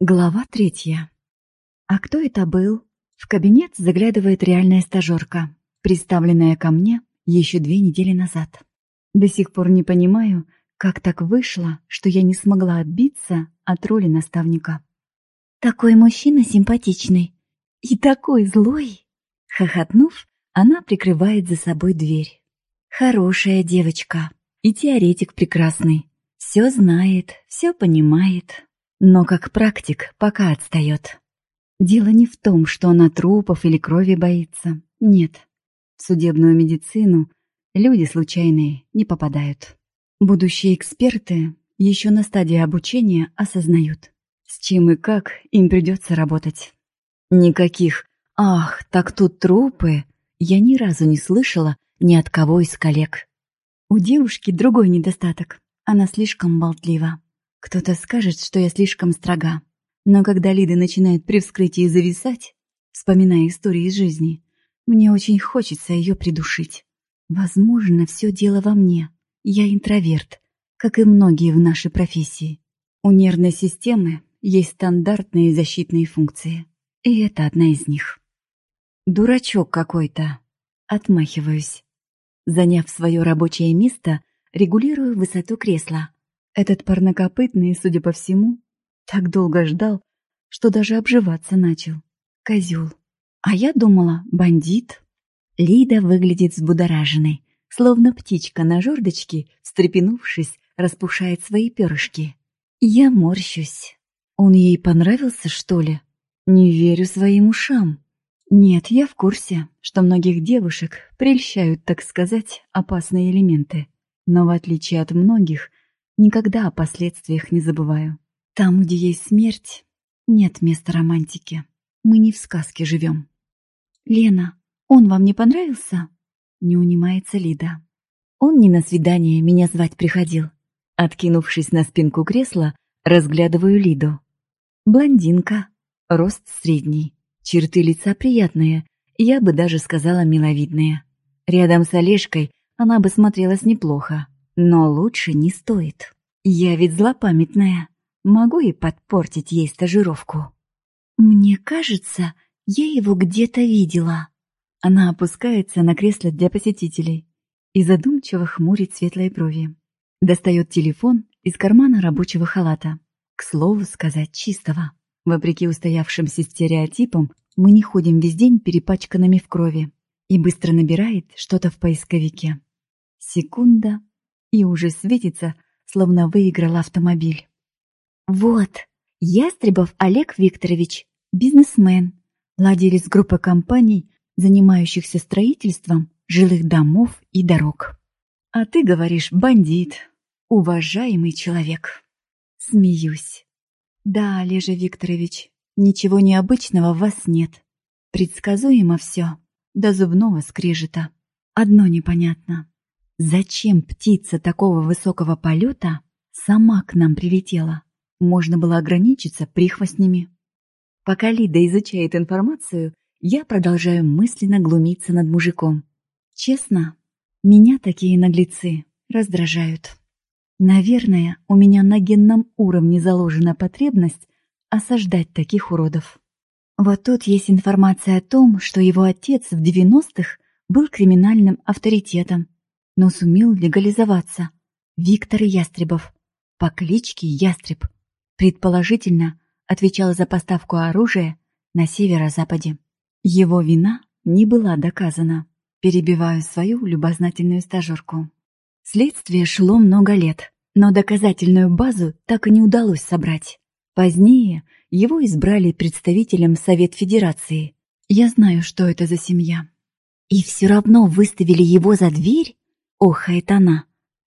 Глава третья. А кто это был? В кабинет заглядывает реальная стажерка, представленная ко мне еще две недели назад. До сих пор не понимаю, как так вышло, что я не смогла отбиться от роли наставника. Такой мужчина симпатичный и такой злой. Хохотнув, она прикрывает за собой дверь. Хорошая девочка и теоретик прекрасный. Все знает, все понимает, но как практик пока отстает. Дело не в том, что она трупов или крови боится. Нет. В судебную медицину люди случайные не попадают. Будущие эксперты еще на стадии обучения осознают, с чем и как им придется работать. Никаких «ах, так тут трупы» я ни разу не слышала ни от кого из коллег. У девушки другой недостаток. Она слишком болтлива. Кто-то скажет, что я слишком строга. Но когда Лида начинает при вскрытии зависать, вспоминая истории из жизни, мне очень хочется ее придушить. Возможно, все дело во мне. Я интроверт, как и многие в нашей профессии. У нервной системы есть стандартные защитные функции. И это одна из них. Дурачок какой-то. Отмахиваюсь. Заняв свое рабочее место, регулирую высоту кресла. Этот парнокопытный, судя по всему, так долго ждал, что даже обживаться начал. Козел. А я думала, бандит. Лида выглядит взбудораженной, словно птичка на жердочке, встрепенувшись, распушает свои перышки. Я морщусь. Он ей понравился, что ли? Не верю своим ушам. Нет, я в курсе, что многих девушек прельщают, так сказать, опасные элементы. Но в отличие от многих, Никогда о последствиях не забываю. Там, где есть смерть, нет места романтики. Мы не в сказке живем. «Лена, он вам не понравился?» Не унимается Лида. Он не на свидание меня звать приходил. Откинувшись на спинку кресла, разглядываю Лиду. Блондинка, рост средний, черты лица приятные, я бы даже сказала миловидные. Рядом с Олежкой она бы смотрелась неплохо. Но лучше не стоит. Я ведь злопамятная. Могу и подпортить ей стажировку. Мне кажется, я его где-то видела. Она опускается на кресло для посетителей и задумчиво хмурит светлые брови. Достает телефон из кармана рабочего халата. К слову сказать, чистого. Вопреки устоявшимся стереотипам, мы не ходим весь день перепачканными в крови. И быстро набирает что-то в поисковике. Секунда, и уже светится, словно выиграл автомобиль. Вот, Ястребов Олег Викторович, бизнесмен, владелец группы компаний, занимающихся строительством жилых домов и дорог. А ты говоришь, бандит, уважаемый человек. Смеюсь. Да, Олежа Викторович, ничего необычного в вас нет. Предсказуемо все, до зубного скрежета. Одно непонятно. Зачем птица такого высокого полета сама к нам прилетела? Можно было ограничиться прихвостнями. Пока Лида изучает информацию, я продолжаю мысленно глумиться над мужиком. Честно, меня такие наглецы раздражают. Наверное, у меня на генном уровне заложена потребность осаждать таких уродов. Вот тут есть информация о том, что его отец в 90-х был криминальным авторитетом, но сумел легализоваться. Виктор Ястребов, по кличке Ястреб, предположительно отвечал за поставку оружия на северо-западе. Его вина не была доказана. Перебиваю свою любознательную стажерку. Следствие шло много лет, но доказательную базу так и не удалось собрать. Позднее его избрали представителем Совет Федерации. Я знаю, что это за семья. И все равно выставили его за дверь? Охает она.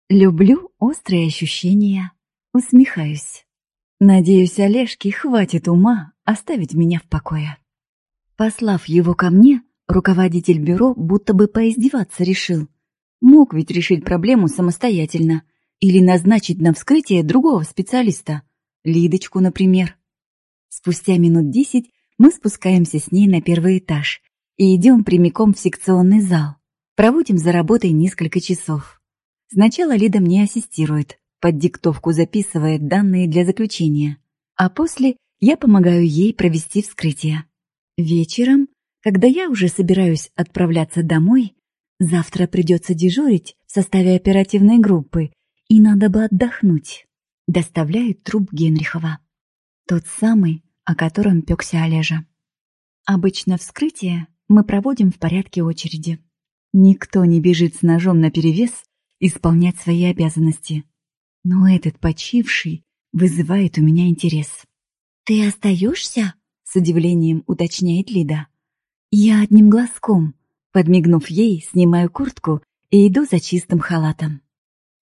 Люблю острые ощущения. Усмехаюсь. Надеюсь, Олежке хватит ума оставить меня в покое. Послав его ко мне, руководитель бюро будто бы поиздеваться решил. Мог ведь решить проблему самостоятельно или назначить на вскрытие другого специалиста. Лидочку, например. Спустя минут десять мы спускаемся с ней на первый этаж и идем прямиком в секционный зал. Проводим за работой несколько часов. Сначала Лида мне ассистирует, под диктовку записывает данные для заключения, а после я помогаю ей провести вскрытие. Вечером, когда я уже собираюсь отправляться домой, завтра придется дежурить в составе оперативной группы, и надо бы отдохнуть. Доставляют труп Генрихова. Тот самый, о котором пекся Олежа. Обычно вскрытие мы проводим в порядке очереди. Никто не бежит с ножом наперевес исполнять свои обязанности. Но этот почивший вызывает у меня интерес. «Ты остаешься?» — с удивлением уточняет Лида. Я одним глазком, подмигнув ей, снимаю куртку и иду за чистым халатом.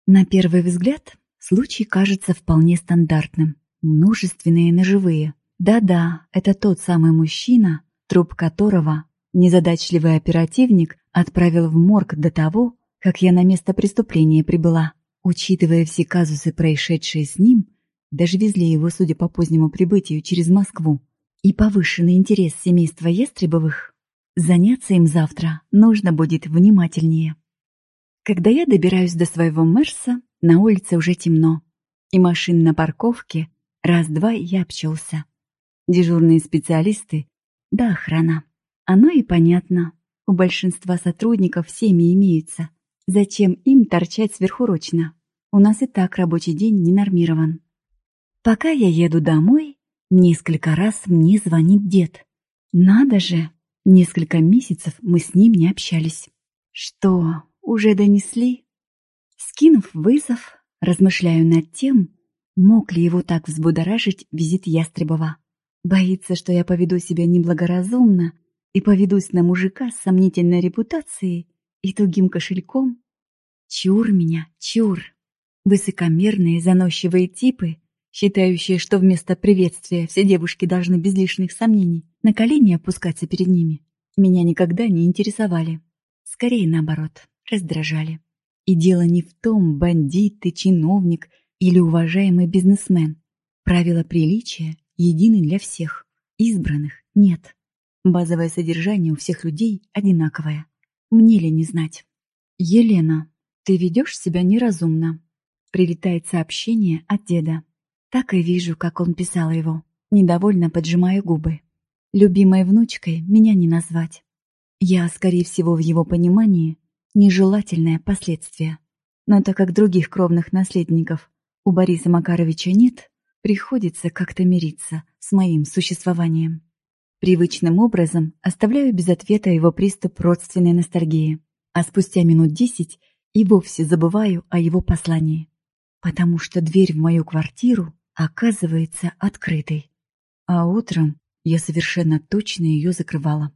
На первый взгляд случай кажется вполне стандартным. Множественные ножевые. Да-да, это тот самый мужчина, труп которого незадачливый оперативник отправил в морг до того, как я на место преступления прибыла. Учитывая все казусы, происшедшие с ним, даже везли его, судя по позднему прибытию, через Москву. И повышенный интерес семейства Естребовых. Заняться им завтра нужно будет внимательнее. Когда я добираюсь до своего Мерса, на улице уже темно, и машин на парковке раз-два я обчелся. Дежурные специалисты да охрана. Оно и понятно. У большинства сотрудников семьи имеются. Зачем им торчать сверхурочно? У нас и так рабочий день не нормирован. Пока я еду домой, несколько раз мне звонит дед. Надо же, несколько месяцев мы с ним не общались. Что, уже донесли? Скинув вызов, размышляю над тем, мог ли его так взбудоражить визит Ястребова. Боится, что я поведу себя неблагоразумно и поведусь на мужика с сомнительной репутацией и тугим кошельком. Чур меня, чур. Высокомерные, заносчивые типы, считающие, что вместо приветствия все девушки должны без лишних сомнений на колени опускаться перед ними, меня никогда не интересовали. Скорее наоборот, раздражали. И дело не в том, бандит ты, чиновник или уважаемый бизнесмен. Правила приличия едины для всех. Избранных нет. Базовое содержание у всех людей одинаковое. Мне ли не знать? Елена, ты ведешь себя неразумно. Прилетает сообщение от деда. Так и вижу, как он писал его. Недовольно поджимая губы. Любимой внучкой меня не назвать. Я, скорее всего, в его понимании, нежелательное последствие. Но так как других кровных наследников у Бориса Макаровича нет, Приходится как-то мириться с моим существованием. Привычным образом оставляю без ответа его приступ родственной ностальгии, а спустя минут десять и вовсе забываю о его послании, потому что дверь в мою квартиру оказывается открытой, а утром я совершенно точно ее закрывала.